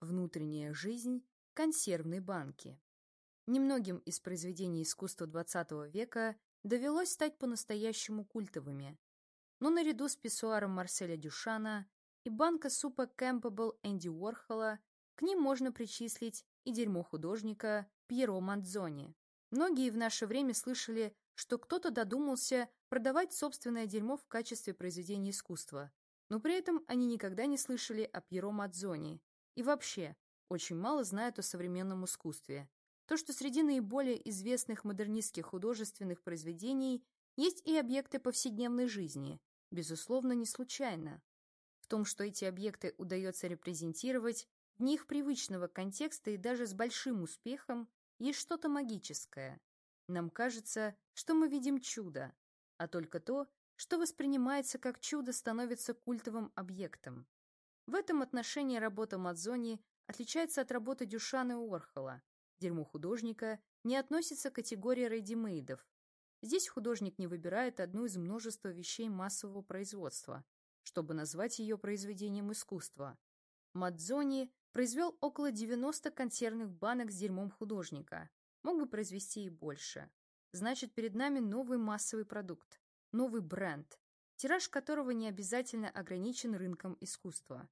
Внутренняя жизнь консервной банки. Немногим из произведений искусства XX века довелось стать по-настоящему культовыми. Но наряду с писсуаром Марселя Дюшана и банка супа Кэмпбелл Энди Уорхола к ним можно причислить и дерьмо художника Пьеро Мандзони. Многие в наше время слышали, что кто-то додумался продавать собственное дерьмо в качестве произведения искусства, но при этом они никогда не слышали о Пьеро Мадзони и вообще очень мало знают о современном искусстве. То, что среди наиболее известных модернистских художественных произведений есть и объекты повседневной жизни, безусловно, не случайно. В том, что эти объекты удается репрезентировать, вне их привычного контекста и даже с большим успехом, есть что-то магическое. Нам кажется, что мы видим чудо, а только то, что воспринимается как чудо, становится культовым объектом. В этом отношении работа Мадзони отличается от работы Дюшана и Уорхола. Дерьмо художника не относится к категории рейдимейдов. Здесь художник не выбирает одну из множества вещей массового производства, чтобы назвать ее произведением искусства. Мадзони произвел около 90 консервных банок с дерьмом художника. Мог бы произвести и больше. Значит, перед нами новый массовый продукт, новый бренд, тираж которого не обязательно ограничен рынком искусства.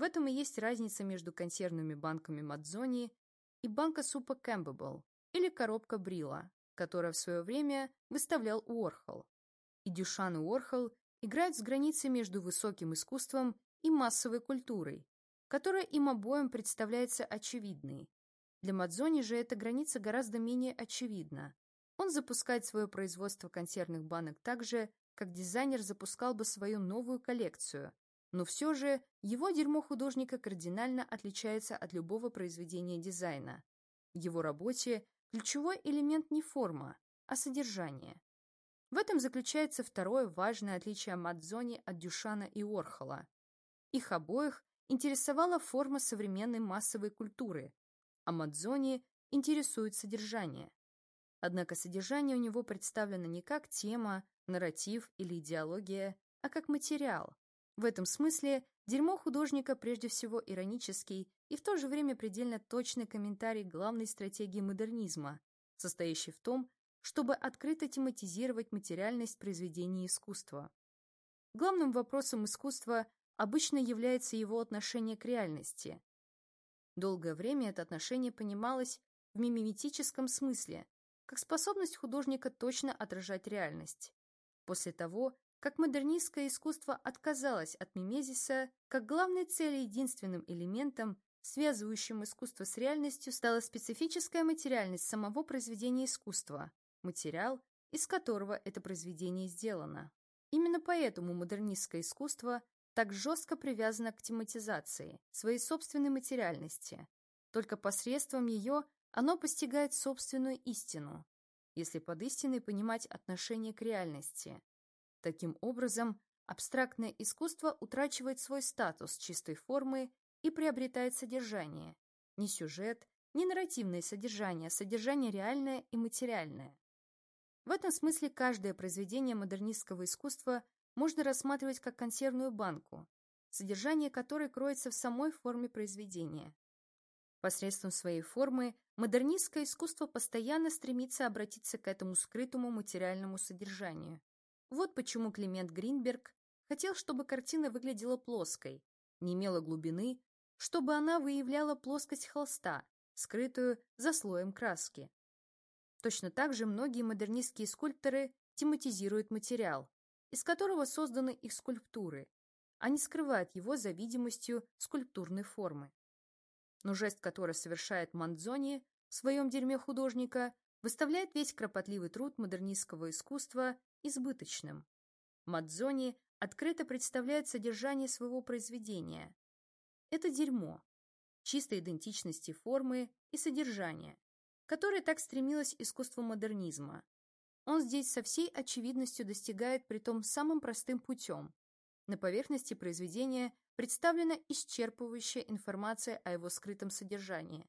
В этом и есть разница между консервными банками Мадзони и банка супа Кэмпбелл или коробка Брила, которая в свое время выставлял Уорхол. И Дюшан и Уорхол играют с границей между высоким искусством и массовой культурой, которая им обоим представляется очевидной. Для Мадзони же эта граница гораздо менее очевидна. Он запускает свое производство консервных банок так же, как дизайнер запускал бы свою новую коллекцию, но все же его дерьмо художника кардинально отличается от любого произведения дизайна. В его работе ключевой элемент не форма, а содержание. В этом заключается второе важное отличие Мадзони от Дюшана и Орхола. Их обоих интересовала форма современной массовой культуры, а Мадзони интересует содержание. Однако содержание у него представлено не как тема, нарратив или идеология, а как материал, в этом смысле дерьмо художника прежде всего иронический и в то же время предельно точный комментарий главной стратегии модернизма, состоящей в том, чтобы открыто тематизировать материальность произведений искусства. Главным вопросом искусства обычно является его отношение к реальности. Долгое время это отношение понималось в мимиметическом смысле, как способность художника точно отражать реальность. После того, как модернистское искусство отказалось от мимезиса, как главной целью и единственным элементом, связывающим искусство с реальностью, стала специфическая материальность самого произведения искусства, материал, из которого это произведение сделано. Именно поэтому модернистское искусство так жестко привязано к тематизации, своей собственной материальности. Только посредством ее оно постигает собственную истину, если под истиной понимать отношение к реальности, Таким образом, абстрактное искусство утрачивает свой статус чистой формы и приобретает содержание. Не сюжет, не нарративное содержание, а содержание реальное и материальное. В этом смысле каждое произведение модернистского искусства можно рассматривать как консервную банку, содержание которой кроется в самой форме произведения. Посредством своей формы модернистское искусство постоянно стремится обратиться к этому скрытому материальному содержанию. Вот почему Климент Гринберг хотел, чтобы картина выглядела плоской, не имела глубины, чтобы она выявляла плоскость холста, скрытую за слоем краски. Точно так же многие модернистские скульпторы тематизируют материал, из которого созданы их скульптуры, а не скрывают его за видимостью скульптурной формы. Но жест, который совершает Мандзони в своем дерьме художника, выставляет весь кропотливый труд модернистского искусства избыточным. Мадзони открыто представляет содержание своего произведения. Это дерьмо, чистой идентичности формы и содержания, которое так стремилось искусство модернизма. Он здесь со всей очевидностью достигает притом самым простым путем. На поверхности произведения представлена исчерпывающая информация о его скрытом содержании.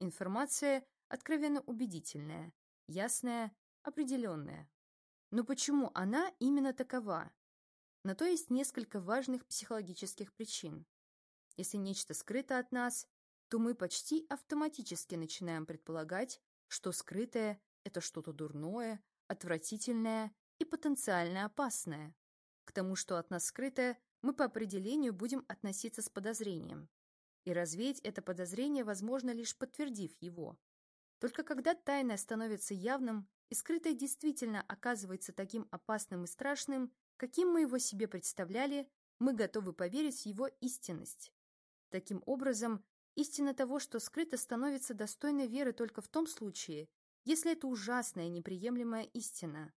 Информация откровенно убедительная, ясная, определенная. Но почему она именно такова? На то есть несколько важных психологических причин. Если нечто скрыто от нас, то мы почти автоматически начинаем предполагать, что скрытое — это что-то дурное, отвратительное и потенциально опасное. К тому, что от нас скрытое, мы по определению будем относиться с подозрением. И развеять это подозрение возможно лишь подтвердив его. Только когда тайное становится явным и скрытое действительно оказывается таким опасным и страшным, каким мы его себе представляли, мы готовы поверить в его истинность. Таким образом, истина того, что скрыто, становится достойной веры только в том случае, если это ужасная, неприемлемая истина.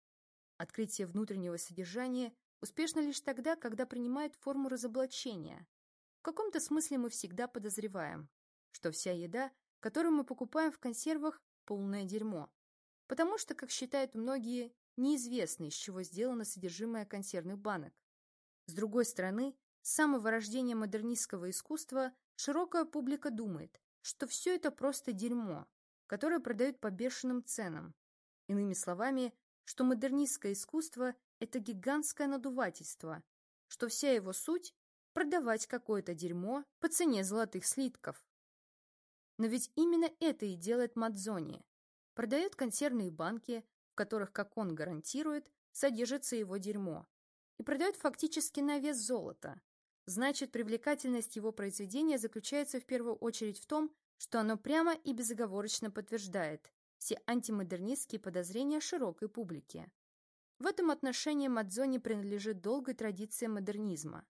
Открытие внутреннего содержания успешно лишь тогда, когда принимает форму разоблачения. В каком-то смысле мы всегда подозреваем, что вся еда, которую мы покупаем в консервах, полное дерьмо. Потому что, как считают многие, неизвестно, из чего сделано содержимое консервных банок. С другой стороны, с самого рождения модернистского искусства широкая публика думает, что все это просто дерьмо, которое продают по бешеным ценам. Иными словами, что модернистское искусство – это гигантское надувательство, что вся его суть – продавать какое-то дерьмо по цене золотых слитков. Но ведь именно это и делает Мадзони. Продает консервные банки, в которых, как он гарантирует, содержится его дерьмо, и продает фактически на вес золота, Значит, привлекательность его произведения заключается в первую очередь в том, что оно прямо и безоговорочно подтверждает все антимодернистские подозрения широкой публики. В этом отношении Мадзони принадлежит долгой традиции модернизма,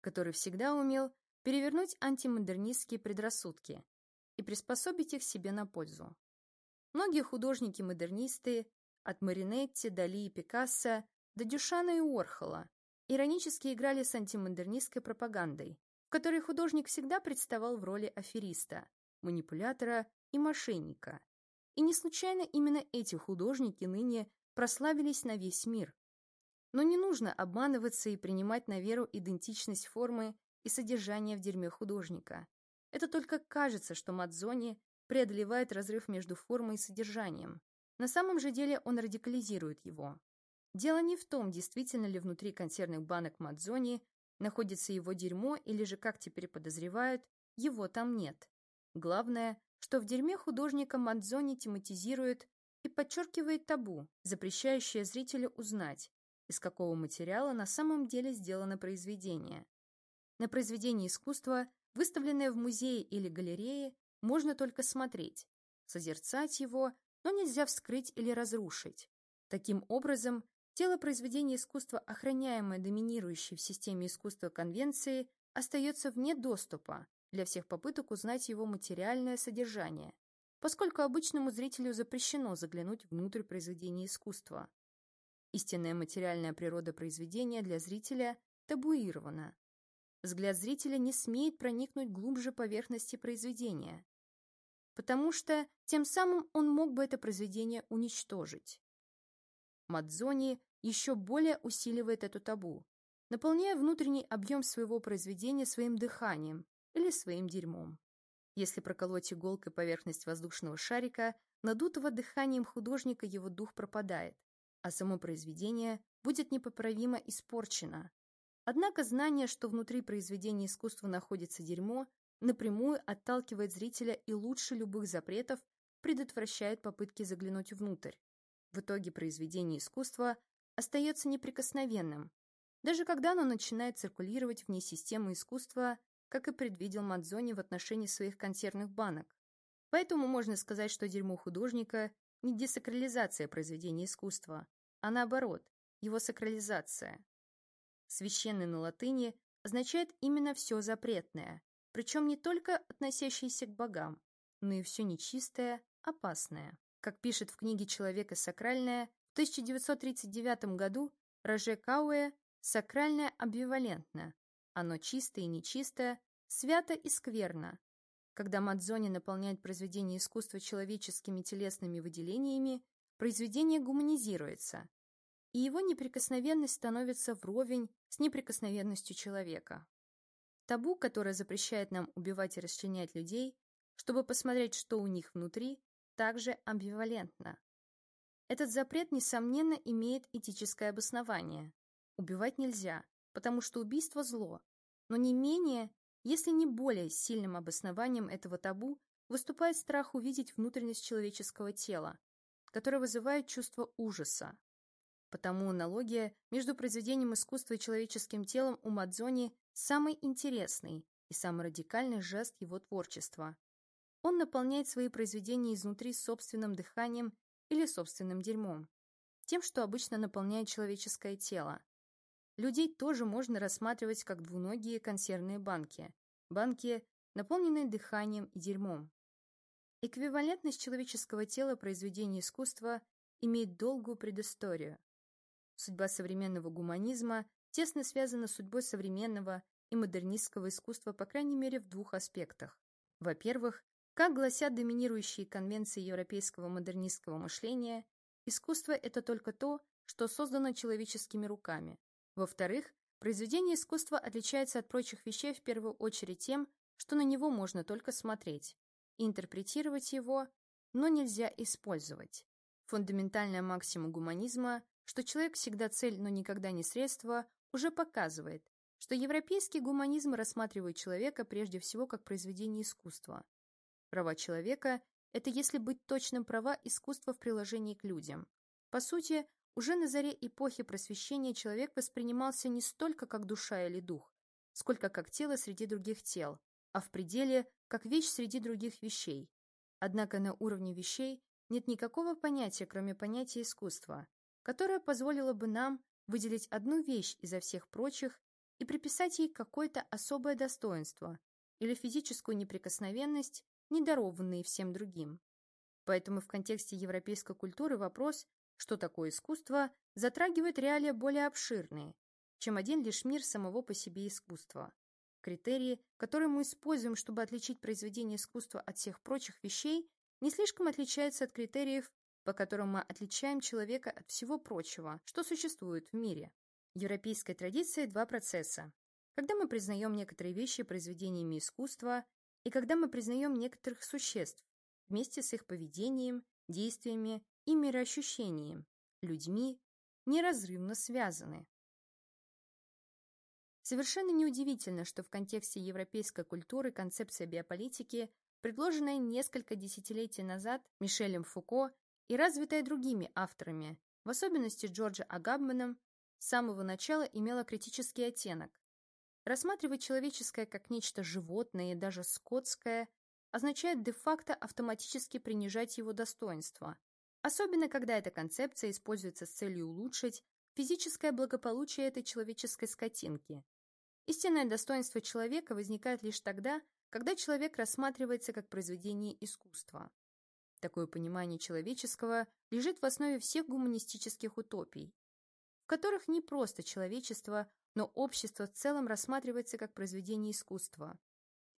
который всегда умел перевернуть антимодернистские предрассудки и приспособить их себе на пользу. Многие художники-модернисты, от Маринетти, Дали и Пикассо до Дюшана и Уорхола, иронически играли с антимодернистской пропагандой, в которой художник всегда представал в роли афериста, манипулятора и мошенника. И не случайно именно эти художники ныне прославились на весь мир. Но не нужно обманываться и принимать на веру идентичность формы и содержания в дерьме художника. Это только кажется, что Мадзони преодолевает разрыв между формой и содержанием. На самом же деле он радикализирует его. Дело не в том, действительно ли внутри консервных банок Мадзони находится его дерьмо или же, как теперь подозревают, его там нет. Главное, что в дерьме художника Мадзони тематизирует и подчеркивает табу, запрещающее зрителю узнать, из какого материала на самом деле сделано произведение. На произведение искусства, выставленное в музее или галерее, можно только смотреть, созерцать его, но нельзя вскрыть или разрушить. Таким образом, Тело произведения искусства, охраняемое доминирующей в системе искусства конвенции, остается вне доступа для всех попыток узнать его материальное содержание, поскольку обычному зрителю запрещено заглянуть внутрь произведения искусства. Истинная материальная природа произведения для зрителя табуирована. Взгляд зрителя не смеет проникнуть глубже поверхности произведения, потому что тем самым он мог бы это произведение уничтожить. Мадзони еще более усиливает эту табу, наполняя внутренний объем своего произведения своим дыханием или своим дерьмом. Если проколоть иголкой поверхность воздушного шарика, надутого дыханием художника его дух пропадает, а само произведение будет непоправимо испорчено. Однако знание, что внутри произведения искусства находится дерьмо, напрямую отталкивает зрителя и лучше любых запретов предотвращает попытки заглянуть внутрь. В итоге произведение искусства остается неприкосновенным, даже когда оно начинает циркулировать вне системы искусства, как и предвидел Мадзони в отношении своих консервных банок. Поэтому можно сказать, что дерьмо художника не десакрализация произведения искусства, а наоборот, его сакрализация. Священный на латыни означает именно все запретное, причем не только относящееся к богам, но и все нечистое, опасное. Как пишет в книге «Человек и сакральное», в 1939 году Роже Кауэ «Сакральное амбивалентно». Оно чистое и нечистое, свято и скверно. Когда Мадзони наполняет произведение искусства человеческими телесными выделениями, произведение гуманизируется, и его неприкосновенность становится вровень с неприкосновенностью человека. Табу, которое запрещает нам убивать и расчленять людей, чтобы посмотреть, что у них внутри, также амбивалентно. Этот запрет, несомненно, имеет этическое обоснование. Убивать нельзя, потому что убийство – зло, но не менее если не более сильным обоснованием этого табу выступает страх увидеть внутренность человеческого тела, которое вызывает чувство ужаса. Потому аналогия между произведением искусства и человеческим телом у Мадзони самый интересный и самый радикальный жест его творчества. Он наполняет свои произведения изнутри собственным дыханием или собственным дерьмом, тем, что обычно наполняет человеческое тело. Людей тоже можно рассматривать как двуногие консервные банки, банки, наполненные дыханием и дерьмом. Эквивалентность человеческого тела произведения искусства имеет долгую предысторию. Судьба современного гуманизма тесно связана с судьбой современного и модернистского искусства, по крайней мере, в двух аспектах. Во-первых, как гласят доминирующие конвенции европейского модернистского мышления, искусство – это только то, что создано человеческими руками. Во-вторых, произведение искусства отличается от прочих вещей в первую очередь тем, что на него можно только смотреть, интерпретировать его, но нельзя использовать. Фундаментальная максима гуманизма, что человек всегда цель, но никогда не средство, уже показывает, что европейский гуманизм рассматривает человека прежде всего как произведение искусства, Права человека – это, если быть точным, права искусства в приложении к людям. По сути, уже на заре эпохи просвещения человек воспринимался не столько как душа или дух, сколько как тело среди других тел, а в пределе – как вещь среди других вещей. Однако на уровне вещей нет никакого понятия, кроме понятия искусства, которое позволило бы нам выделить одну вещь изо всех прочих и приписать ей какое-то особое достоинство или физическую неприкосновенность не всем другим. Поэтому в контексте европейской культуры вопрос, что такое искусство, затрагивает реалии более обширные, чем один лишь мир самого по себе искусства. Критерии, которые мы используем, чтобы отличить произведение искусства от всех прочих вещей, не слишком отличаются от критериев, по которым мы отличаем человека от всего прочего, что существует в мире. В европейской традиции два процесса. Когда мы признаем некоторые вещи произведениями искусства, и когда мы признаем некоторых существ вместе с их поведением, действиями и мироощущением, людьми, неразрывно связаны. Совершенно неудивительно, что в контексте европейской культуры концепция биополитики, предложенная несколько десятилетий назад Мишелем Фуко и развитая другими авторами, в особенности Джорджа Агабманом, с самого начала имела критический оттенок, Рассматривать человеческое как нечто животное и даже скотское означает де-факто автоматически принижать его достоинство, особенно когда эта концепция используется с целью улучшить физическое благополучие этой человеческой скотинки. Истинное достоинство человека возникает лишь тогда, когда человек рассматривается как произведение искусства. Такое понимание человеческого лежит в основе всех гуманистических утопий, в которых не просто человечество но общество в целом рассматривается как произведение искусства.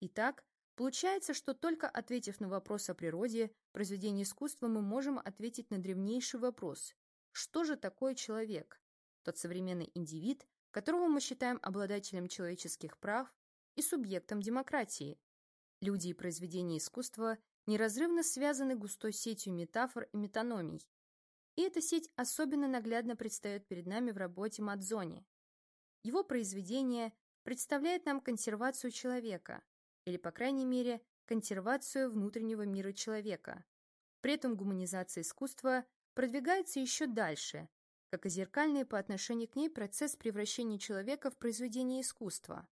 Итак, получается, что только ответив на вопрос о природе произведения искусства, мы можем ответить на древнейший вопрос – что же такое человек? Тот современный индивид, которого мы считаем обладателем человеческих прав и субъектом демократии. Люди и произведения искусства неразрывно связаны густой сетью метафор и метаноний. И эта сеть особенно наглядно предстает перед нами в работе Мадзони. Его произведение представляет нам консервацию человека, или, по крайней мере, консервацию внутреннего мира человека. При этом гуманизация искусства продвигается еще дальше, как и зеркальный по отношению к ней процесс превращения человека в произведение искусства.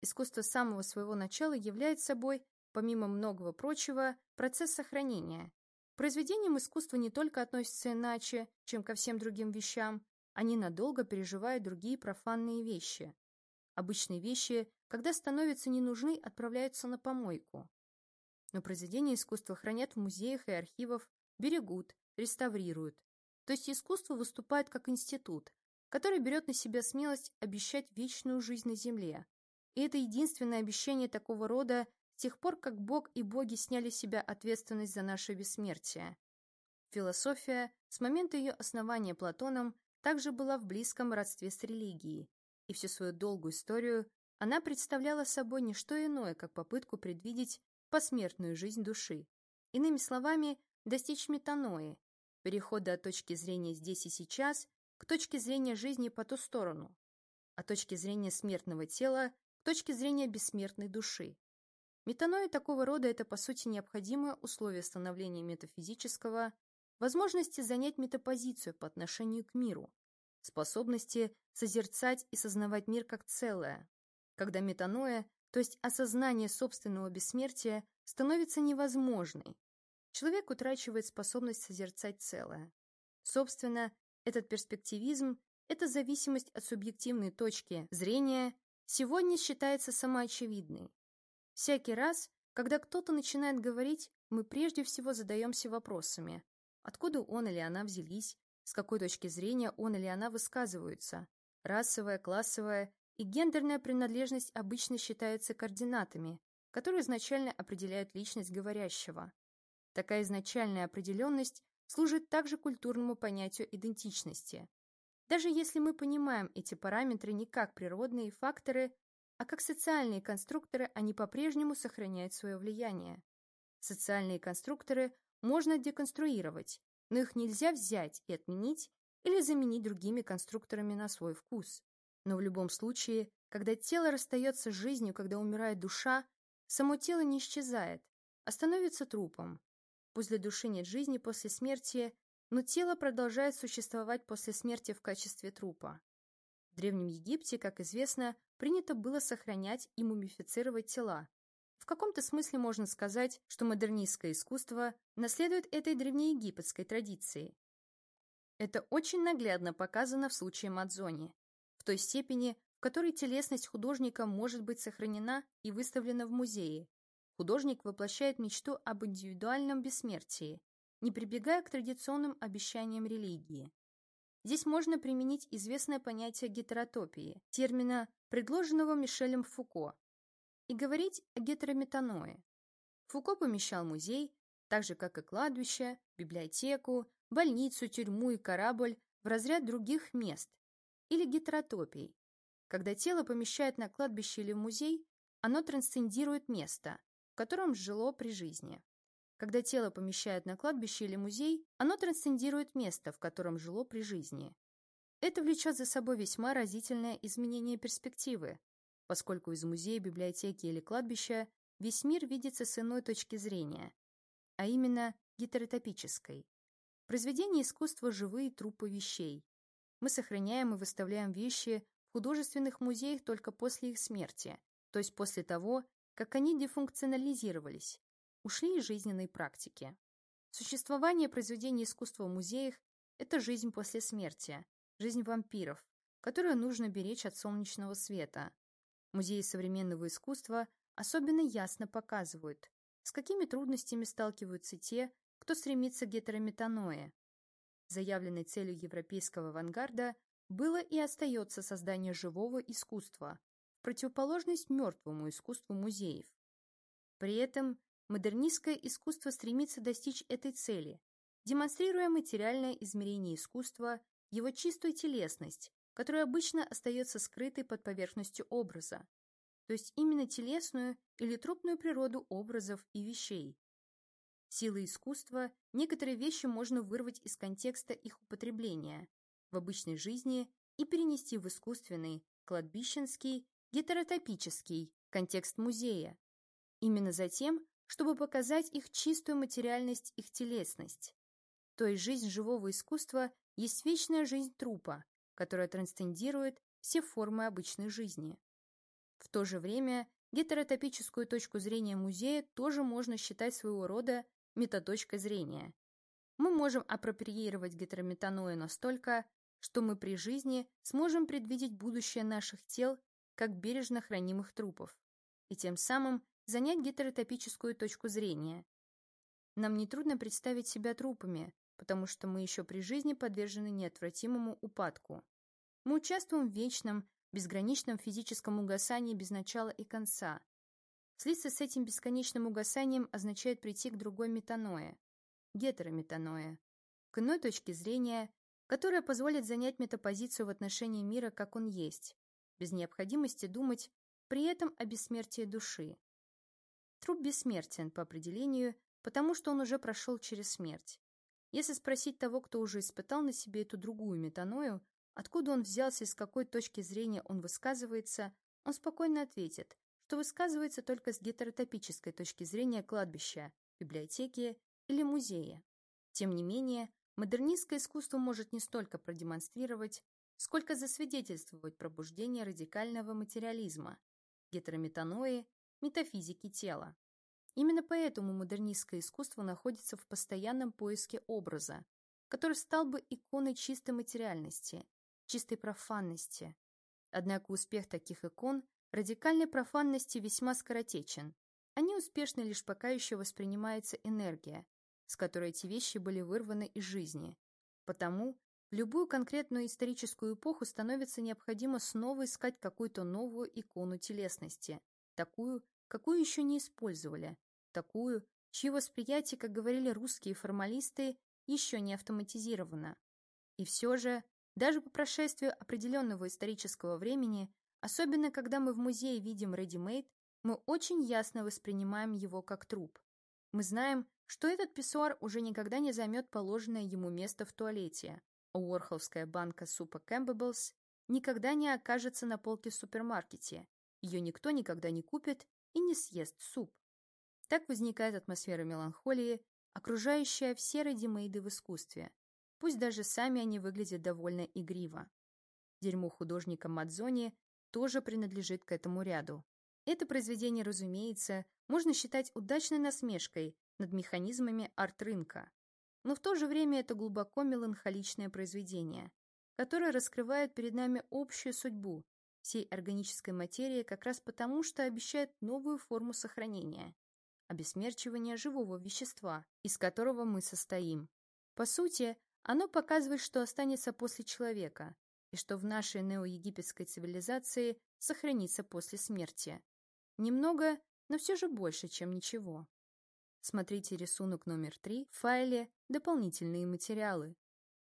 Искусство с самого своего начала является собой, помимо многого прочего, процесс сохранения. К произведениям искусства не только относятся иначе, чем ко всем другим вещам, они надолго переживают другие профанные вещи. Обычные вещи, когда становятся не нужны, отправляются на помойку. Но произведения искусства хранят в музеях и архивах, берегут, реставрируют. То есть искусство выступает как институт, который берет на себя смелость обещать вечную жизнь на Земле. И это единственное обещание такого рода с тех пор, как Бог и боги сняли с себя ответственность за наше бессмертие. Философия с момента ее основания Платоном также была в близком родстве с религией, и всю свою долгую историю она представляла собой не что иное, как попытку предвидеть посмертную жизнь души. Иными словами, достичь метанои, перехода от точки зрения здесь и сейчас к точке зрения жизни по ту сторону, от точки зрения смертного тела к точке зрения бессмертной души. Метаноя такого рода – это, по сути, необходимое условие становления метафизического, возможности занять метапозицию по отношению к миру, способности созерцать и сознавать мир как целое, когда метаноя, то есть осознание собственного бессмертия, становится невозможной. Человек утрачивает способность созерцать целое. Собственно, этот перспективизм – это зависимость от субъективной точки зрения, сегодня считается самоочевидной. Всякий раз, когда кто-то начинает говорить, мы прежде всего задаемся вопросами, откуда он или она взялись, с какой точки зрения он или она высказываются, расовая, классовая и гендерная принадлежность обычно считаются координатами, которые изначально определяют личность говорящего. Такая изначальная определенность служит также культурному понятию идентичности. Даже если мы понимаем эти параметры не как природные факторы, а как социальные конструкторы, они по-прежнему сохраняют свое влияние. Социальные конструкторы можно деконструировать, но их нельзя взять и отменить или заменить другими конструкторами на свой вкус. Но в любом случае, когда тело расстается с жизнью, когда умирает душа, само тело не исчезает, а становится трупом. Для души нет жизни после смерти, но тело продолжает существовать после смерти в качестве трупа. В Древнем Египте, как известно, принято было сохранять и мумифицировать тела. В каком-то смысле можно сказать, что модернистское искусство наследует этой древнеегипетской традиции. Это очень наглядно показано в случае Мадзони той степени, в которой телесность художника может быть сохранена и выставлена в музее. Художник воплощает мечту об индивидуальном бессмертии, не прибегая к традиционным обещаниям религии. Здесь можно применить известное понятие гетеротопии, термина, предложенного Мишелем Фуко, и говорить о гетерометаное. Фуко помещал музей, так же как и кладбище, библиотеку, больницу, тюрьму и корабль в разряд других мест, или гетеротопией. Когда тело помещают на кладбище или в музей, оно трансцендирует место, в котором жило при жизни. Когда тело помещают на кладбище или музей, оно трансцендирует место, в котором жило при жизни. Это влечет за собой весьма разительное изменение перспективы, поскольку из музея, библиотеки или кладбища весь мир видится с иной точки зрения, а именно гетеротопической. Произведения искусства – живые трупы вещей, мы сохраняем и выставляем вещи в художественных музеях только после их смерти, то есть после того, как они дефункционализировались, ушли из жизненной практики. Существование произведений искусства в музеях – это жизнь после смерти, жизнь вампиров, которую нужно беречь от солнечного света. Музеи современного искусства особенно ясно показывают, с какими трудностями сталкиваются те, кто стремится к гетерометаное, Заявленной целью европейского авангарда было и остается создание живого искусства, противоположность мертвому искусству музеев. При этом модернистское искусство стремится достичь этой цели, демонстрируя материальное измерение искусства, его чистую телесность, которая обычно остается скрытой под поверхностью образа, то есть именно телесную или трупную природу образов и вещей, Силой искусства некоторые вещи можно вырвать из контекста их употребления в обычной жизни и перенести в искусственный, кладбищенский, гетеротопический контекст музея. Именно затем, чтобы показать их чистую материальность, их телесность. То есть жизнь живого искусства есть вечная жизнь трупа, которая трансцендирует все формы обычной жизни. В то же время гетеротопическую точку зрения музея тоже можно считать своего рода метаточкой зрения. Мы можем апроприировать гетерометаную настолько, что мы при жизни сможем предвидеть будущее наших тел как бережно хранимых трупов и тем самым занять гетеротопическую точку зрения. Нам нетрудно представить себя трупами, потому что мы еще при жизни подвержены неотвратимому упадку. Мы участвуем в вечном, безграничном физическом угасании без начала и конца, Слиться с этим бесконечным угасанием означает прийти к другой метаное, гетерометаное, к иной точке зрения, которая позволит занять метапозицию в отношении мира, как он есть, без необходимости думать при этом о бессмертии души. Труп бессмертен по определению, потому что он уже прошел через смерть. Если спросить того, кто уже испытал на себе эту другую метаною, откуда он взялся и с какой точки зрения он высказывается, он спокойно ответит, что высказывается только с гетеротопической точки зрения кладбища, библиотеки или музея. Тем не менее, модернистское искусство может не столько продемонстрировать, сколько засвидетельствовать пробуждение радикального материализма, гетерометанои, метафизики тела. Именно поэтому модернистское искусство находится в постоянном поиске образа, который стал бы иконой чистой материальности, чистой профанности. Однако успех таких икон радикальной профанности весьма скоротечен. Они успешны лишь пока еще воспринимается энергия, с которой эти вещи были вырваны из жизни. Потому в любую конкретную историческую эпоху становится необходимо снова искать какую-то новую икону телесности, такую, какую еще не использовали, такую, чье восприятие, как говорили русские формалисты, еще не автоматизировано. И все же, даже по прошествию определенного исторического времени, особенно когда мы в музее видим ready-made, мы очень ясно воспринимаем его как труп. Мы знаем, что этот писсуар уже никогда не займет положенное ему место в туалете, а Уорхолская банка супа Campbell's никогда не окажется на полке в супермаркете, ее никто никогда не купит и не съест суп. Так возникает атмосфера меланхолии, окружающая все редимейды в искусстве, пусть даже сами они выглядят довольно игриво. Дерьмо художника Мадзони тоже принадлежит к этому ряду. Это произведение, разумеется, можно считать удачной насмешкой над механизмами арт-рынка, но в то же время это глубоко меланхоличное произведение, которое раскрывает перед нами общую судьбу всей органической материи как раз потому, что обещает новую форму сохранения обесмерчивание живого вещества, из которого мы состоим. По сути, оно показывает, что останется после человека, и что в нашей неоегипетской цивилизации сохранится после смерти. Немного, но все же больше, чем ничего. Смотрите рисунок номер 3 в файле «Дополнительные материалы».